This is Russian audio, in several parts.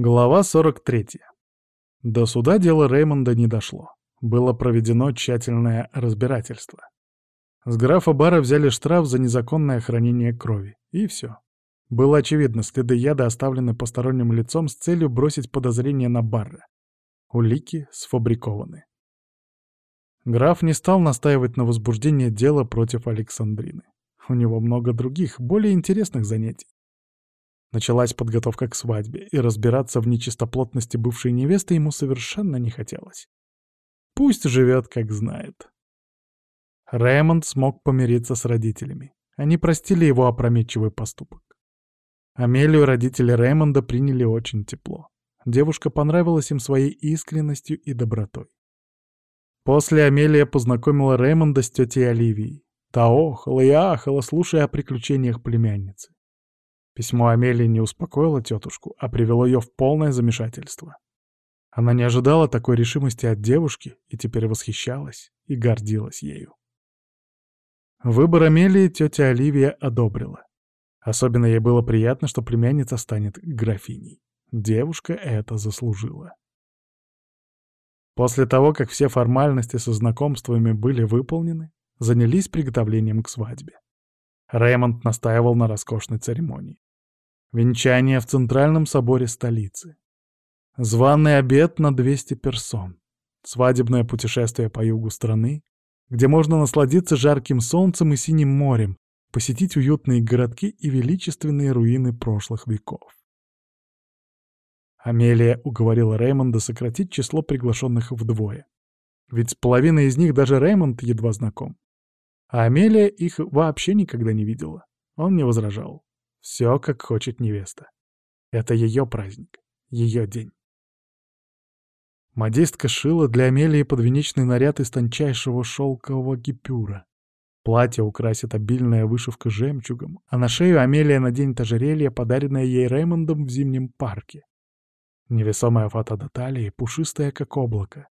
Глава 43. До суда дело Реймонда не дошло. Было проведено тщательное разбирательство. С графа Бара взяли штраф за незаконное хранение крови. И все. Было очевидно, следы яда оставлены посторонним лицом с целью бросить подозрение на Барра. Улики сфабрикованы. Граф не стал настаивать на возбуждении дела против Александрины. У него много других, более интересных занятий. Началась подготовка к свадьбе, и разбираться в нечистоплотности бывшей невесты ему совершенно не хотелось. Пусть живет, как знает. Рэймонд смог помириться с родителями. Они простили его опрометчивый поступок. Амелию родители Рэймонда приняли очень тепло. Девушка понравилась им своей искренностью и добротой. После Амелия познакомила Рэймонда с тетей Оливией. Та охала и ахала, слушая о приключениях племянницы. Письмо Амелии не успокоило тетушку, а привело ее в полное замешательство. Она не ожидала такой решимости от девушки и теперь восхищалась и гордилась ею. Выбор Амелии тетя Оливия одобрила. Особенно ей было приятно, что племянница станет графиней. Девушка это заслужила. После того, как все формальности со знакомствами были выполнены, занялись приготовлением к свадьбе. Рэймонд настаивал на роскошной церемонии. Венчание в Центральном соборе столицы. Званый обед на 200 персон. Свадебное путешествие по югу страны, где можно насладиться жарким солнцем и синим морем, посетить уютные городки и величественные руины прошлых веков. Амелия уговорила Реймонда сократить число приглашенных вдвое. Ведь с половиной из них даже Реймонд едва знаком. А Амелия их вообще никогда не видела. Он не возражал. Все, как хочет невеста. Это ее праздник, ее день. Модистка шила для Амелии подвенечный наряд из тончайшего шелкового гипюра. Платье украсит обильная вышивка жемчугом, а на шею Амелия наденет ожерелье, подаренное ей Реймондом в зимнем парке. Невесомая фата до талии, пушистая, как облако.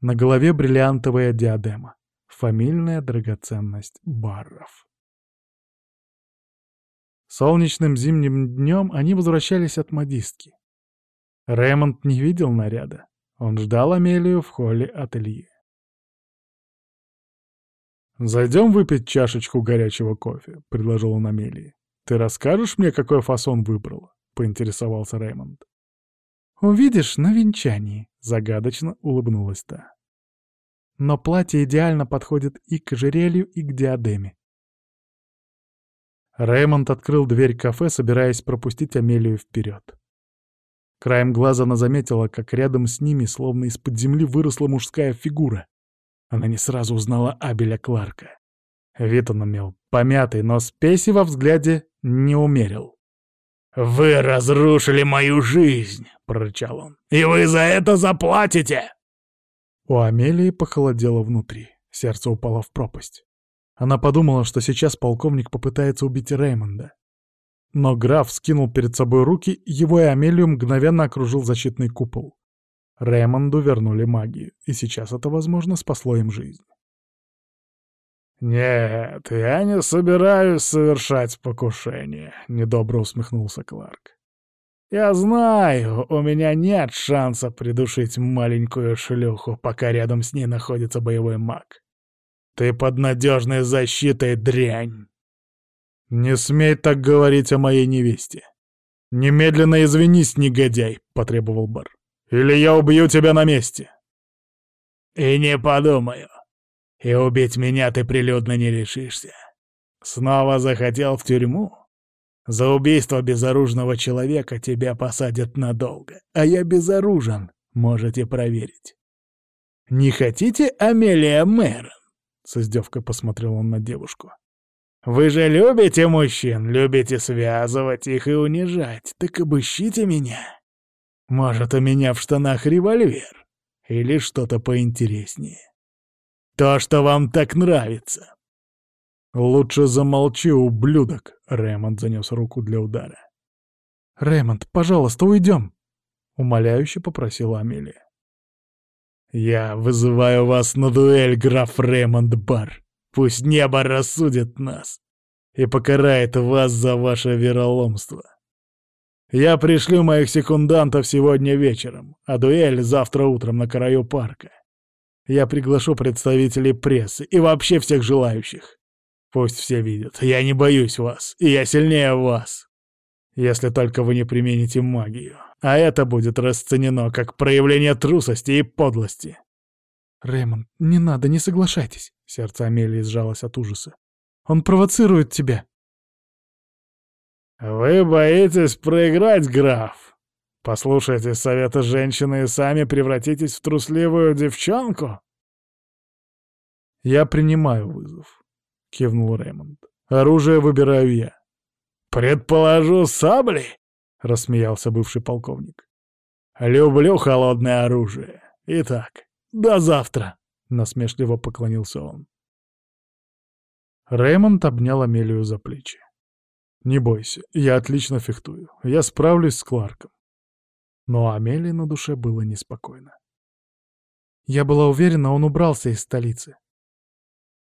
На голове бриллиантовая диадема. Фамильная драгоценность барров. Солнечным зимним днем они возвращались от модистки. Рэймонд не видел наряда. Он ждал Амелию в холле ателье. «Зайдем выпить чашечку горячего кофе», — предложил он Амелии. «Ты расскажешь мне, какой фасон выбрала?» — поинтересовался Рэймонд. «Увидишь на венчании», — загадочно улыбнулась та. «Но платье идеально подходит и к ожерелью, и к диадеме. Рэймонд открыл дверь кафе, собираясь пропустить Амелию вперед. Краем глаза она заметила, как рядом с ними, словно из-под земли, выросла мужская фигура. Она не сразу узнала Абеля Кларка. Вид он имел помятый, но спеси во взгляде не умерил. «Вы разрушили мою жизнь!» — прорычал он. «И вы за это заплатите!» У Амелии похолодело внутри. Сердце упало в пропасть. Она подумала, что сейчас полковник попытается убить Реймонда. Но граф скинул перед собой руки, его и Амелию мгновенно окружил защитный купол. Реймонду вернули магию, и сейчас это, возможно, спасло им жизнь. «Нет, я не собираюсь совершать покушение», — недобро усмехнулся Кларк. «Я знаю, у меня нет шанса придушить маленькую шлюху, пока рядом с ней находится боевой маг. Ты под надежной защитой, дрянь. Не смей так говорить о моей невесте. Немедленно извинись, негодяй, потребовал Бар. Или я убью тебя на месте. И не подумаю. И убить меня ты прилюдно не решишься. Снова захотел в тюрьму? За убийство безоружного человека тебя посадят надолго, а я безоружен, можете проверить. Не хотите Амелия Мэрон? С издевкой посмотрел он на девушку. «Вы же любите мужчин, любите связывать их и унижать, так обыщите меня. Может, у меня в штанах револьвер? Или что-то поинтереснее? То, что вам так нравится». «Лучше замолчи, ублюдок!» — Рэймонд занес руку для удара. «Рэймонд, пожалуйста, уйдем!» — умоляюще попросила Амелия. «Я вызываю вас на дуэль, граф Ремонд Бар. Пусть небо рассудит нас и покарает вас за ваше вероломство. Я пришлю моих секундантов сегодня вечером, а дуэль завтра утром на краю парка. Я приглашу представителей прессы и вообще всех желающих. Пусть все видят, я не боюсь вас, и я сильнее вас. Если только вы не примените магию. А это будет расценено как проявление трусости и подлости. Рэймонд, не надо, не соглашайтесь. Сердце Амелии сжалось от ужаса. Он провоцирует тебя. Вы боитесь проиграть, граф? Послушайте совета женщины и сами превратитесь в трусливую девчонку? Я принимаю вызов, кивнул Рэймонд. Оружие выбираю я. Предположу, сабли? Рассмеялся бывший полковник. Люблю холодное оружие. Итак, до завтра, насмешливо поклонился он. Рэймонд обнял Амелию за плечи. «Не бойся, я отлично фехтую. Я справлюсь с Кларком». Но Амелии на душе было неспокойно. Я была уверена, он убрался из столицы.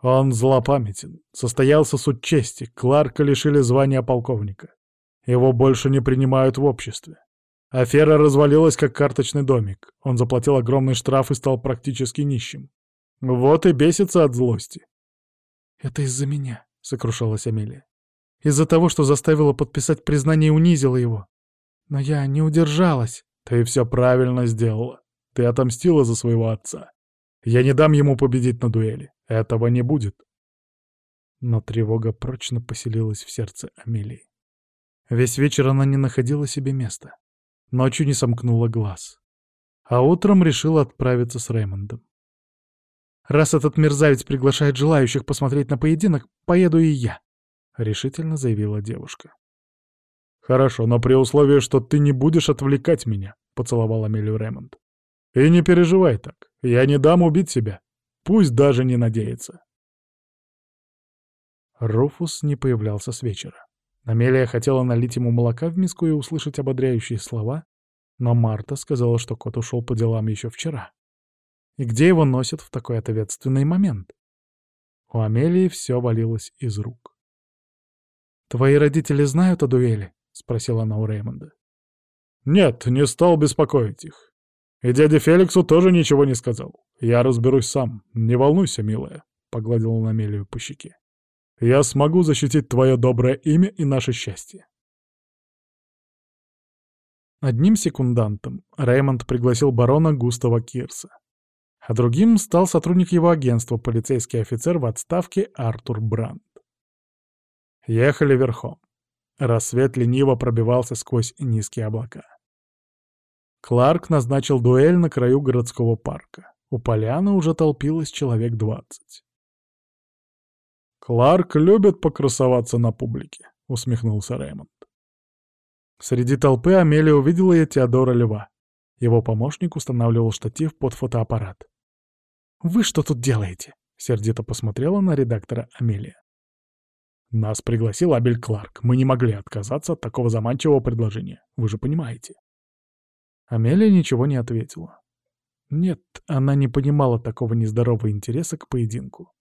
Он злопамятен. Состоялся суд чести. Кларка лишили звания полковника. Его больше не принимают в обществе. Афера развалилась, как карточный домик. Он заплатил огромный штраф и стал практически нищим. Вот и бесится от злости. «Это из-за меня», — сокрушалась Амелия. «Из-за того, что заставила подписать признание и унизила его. Но я не удержалась». «Ты все правильно сделала. Ты отомстила за своего отца. Я не дам ему победить на дуэли. Этого не будет». Но тревога прочно поселилась в сердце Амелии. Весь вечер она не находила себе места. Ночью не сомкнула глаз. А утром решила отправиться с Рэймондом. Раз этот мерзавец приглашает желающих посмотреть на поединок, поеду и я», — решительно заявила девушка. «Хорошо, но при условии, что ты не будешь отвлекать меня», — поцеловал Амелию Рэймонд. «И не переживай так, я не дам убить себя. Пусть даже не надеется». Руфус не появлялся с вечера. Амелия хотела налить ему молока в миску и услышать ободряющие слова, но Марта сказала, что кот ушел по делам еще вчера. И где его носят в такой ответственный момент? У Амелии все валилось из рук. «Твои родители знают о дуэли?» — спросила она у Реймонда. «Нет, не стал беспокоить их. И дяде Феликсу тоже ничего не сказал. Я разберусь сам. Не волнуйся, милая», — погладил он Амелию по щеке. «Я смогу защитить твое доброе имя и наше счастье». Одним секундантом Реймонд пригласил барона Густава Кирса а другим стал сотрудник его агентства, полицейский офицер в отставке Артур Брандт. Ехали верхом. Рассвет лениво пробивался сквозь низкие облака. Кларк назначил дуэль на краю городского парка. У поляны уже толпилось человек двадцать. «Кларк любит покрасоваться на публике», — усмехнулся Рэймонд. Среди толпы Амелия увидела и Теодора Льва. Его помощник устанавливал штатив под фотоаппарат. «Вы что тут делаете?» — сердито посмотрела на редактора Амелия. «Нас пригласил Абель Кларк. Мы не могли отказаться от такого заманчивого предложения. Вы же понимаете». Амелия ничего не ответила. Нет, она не понимала такого нездорового интереса к поединку.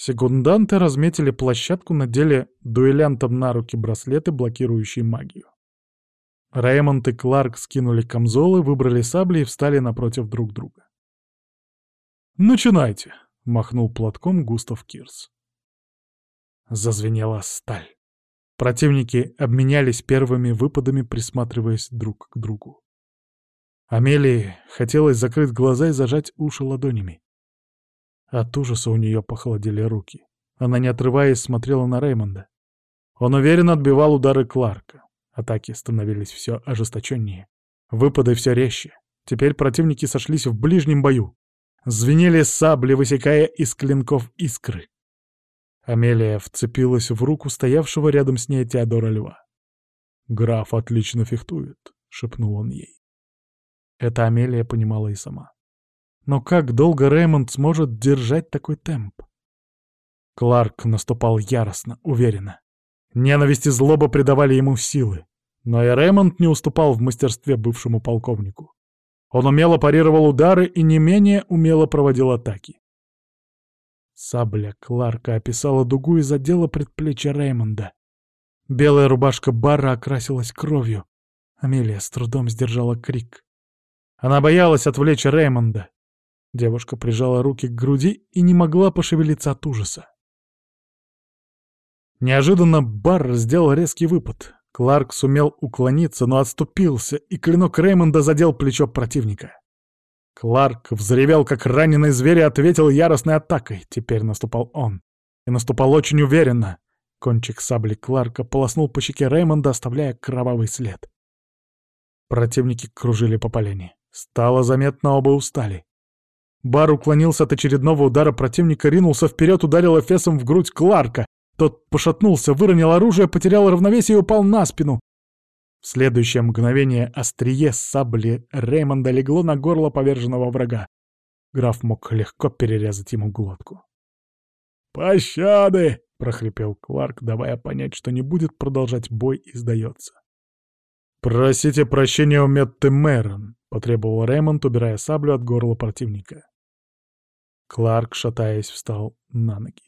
Секунданты разметили площадку, надели дуэлянтам на руки браслеты, блокирующие магию. Реймонд и Кларк скинули камзолы, выбрали сабли и встали напротив друг друга. «Начинайте!» — махнул платком Густав Кирс. Зазвенела сталь. Противники обменялись первыми выпадами, присматриваясь друг к другу. Амелии хотелось закрыть глаза и зажать уши ладонями. От ужаса у нее похолодели руки. Она, не отрываясь, смотрела на Реймонда. Он уверенно отбивал удары Кларка. Атаки становились все ожесточеннее. Выпады все резче. Теперь противники сошлись в ближнем бою. Звенели сабли, высекая из клинков искры. Амелия вцепилась в руку стоявшего рядом с ней Теодора Льва. «Граф отлично фехтует», — шепнул он ей. Это Амелия понимала и сама. Но как долго Рэймонд сможет держать такой темп? Кларк наступал яростно, уверенно. Ненависть и злоба придавали ему силы. Но и Рэймонд не уступал в мастерстве бывшему полковнику. Он умело парировал удары и не менее умело проводил атаки. Сабля Кларка описала дугу и задела предплечье Реймонда. Белая рубашка Барра окрасилась кровью. Амелия с трудом сдержала крик. Она боялась отвлечь Реймонда. Девушка прижала руки к груди и не могла пошевелиться от ужаса. Неожиданно Барр сделал резкий выпад. Кларк сумел уклониться, но отступился, и клинок Реймонда задел плечо противника. Кларк взревел, как раненый зверь, и ответил яростной атакой. Теперь наступал он. И наступал очень уверенно. Кончик сабли Кларка полоснул по щеке Реймонда, оставляя кровавый след. Противники кружили по полене. Стало заметно, оба устали. Бар уклонился от очередного удара противника, ринулся вперед, ударил эфесом в грудь Кларка. Тот пошатнулся, выронил оружие, потерял равновесие и упал на спину. В следующее мгновение острие сабли Реймонда легло на горло поверженного врага. Граф мог легко перерезать ему глотку. «Пощады!» — прохрипел Кларк, давая понять, что не будет продолжать бой и сдается. «Просите прощения у Метты Мэрон», — потребовал Реймонд, убирая саблю от горла противника. Кларк, шатаясь, встал на ноги.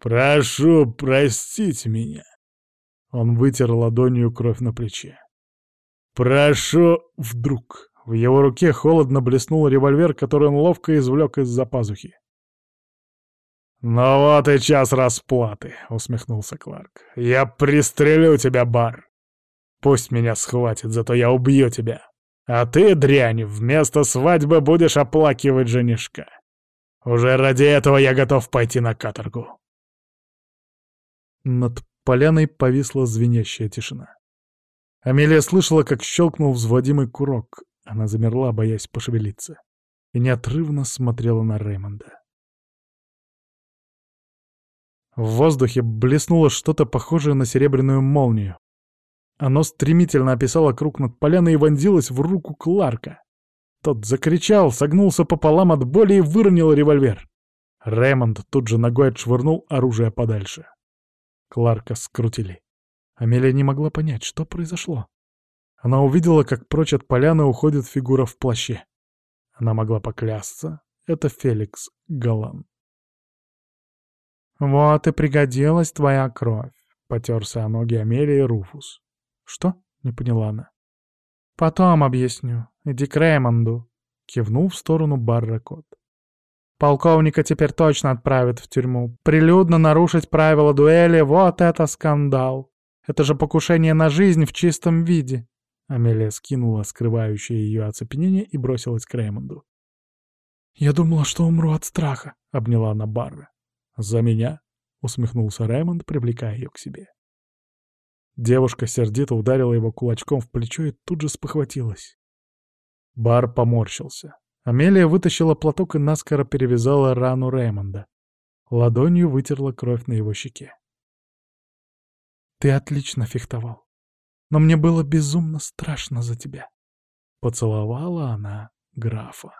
«Прошу простить меня», он вытер ладонью кровь на плече. «Прошу!» Вдруг в его руке холодно блеснул револьвер, который он ловко извлек из-за пазухи. «Ну вот и час расплаты», — усмехнулся Кларк. «Я пристрелю тебя, Бар. Пусть меня схватит, зато я убью тебя. А ты, дрянь, вместо свадьбы будешь оплакивать женишка. Уже ради этого я готов пойти на каторгу». Над поляной повисла звенящая тишина. Амелия слышала, как щелкнул взводимый курок. Она замерла, боясь пошевелиться, и неотрывно смотрела на Реймонда. В воздухе блеснуло что-то похожее на серебряную молнию. Оно стремительно описало круг над поляной и вонзилось в руку Кларка. Тот закричал, согнулся пополам от боли и выронил револьвер. Рэймонд тут же ногой отшвырнул оружие подальше. Кларка скрутили. Амелия не могла понять, что произошло. Она увидела, как прочь от поляны уходит фигура в плаще. Она могла поклясться. Это Феликс Галан. «Вот и пригодилась твоя кровь», — потерся о ноги Амелии Руфус. «Что?» — не поняла она. «Потом объясню. Иди к Реймонду», — кивнул в сторону Барра Кот. Полковника теперь точно отправят в тюрьму. Прилюдно нарушить правила дуэли — вот это скандал. Это же покушение на жизнь в чистом виде. Амелия скинула скрывающее ее оцепенение и бросилась к Реймонду. «Я думала, что умру от страха», — обняла она Барра. «За меня?» — усмехнулся Реймонд, привлекая ее к себе. Девушка сердито ударила его кулачком в плечо и тут же спохватилась. Бар поморщился. Амелия вытащила платок и наскоро перевязала рану Реймонда. Ладонью вытерла кровь на его щеке. «Ты отлично фехтовал, но мне было безумно страшно за тебя», — поцеловала она графа.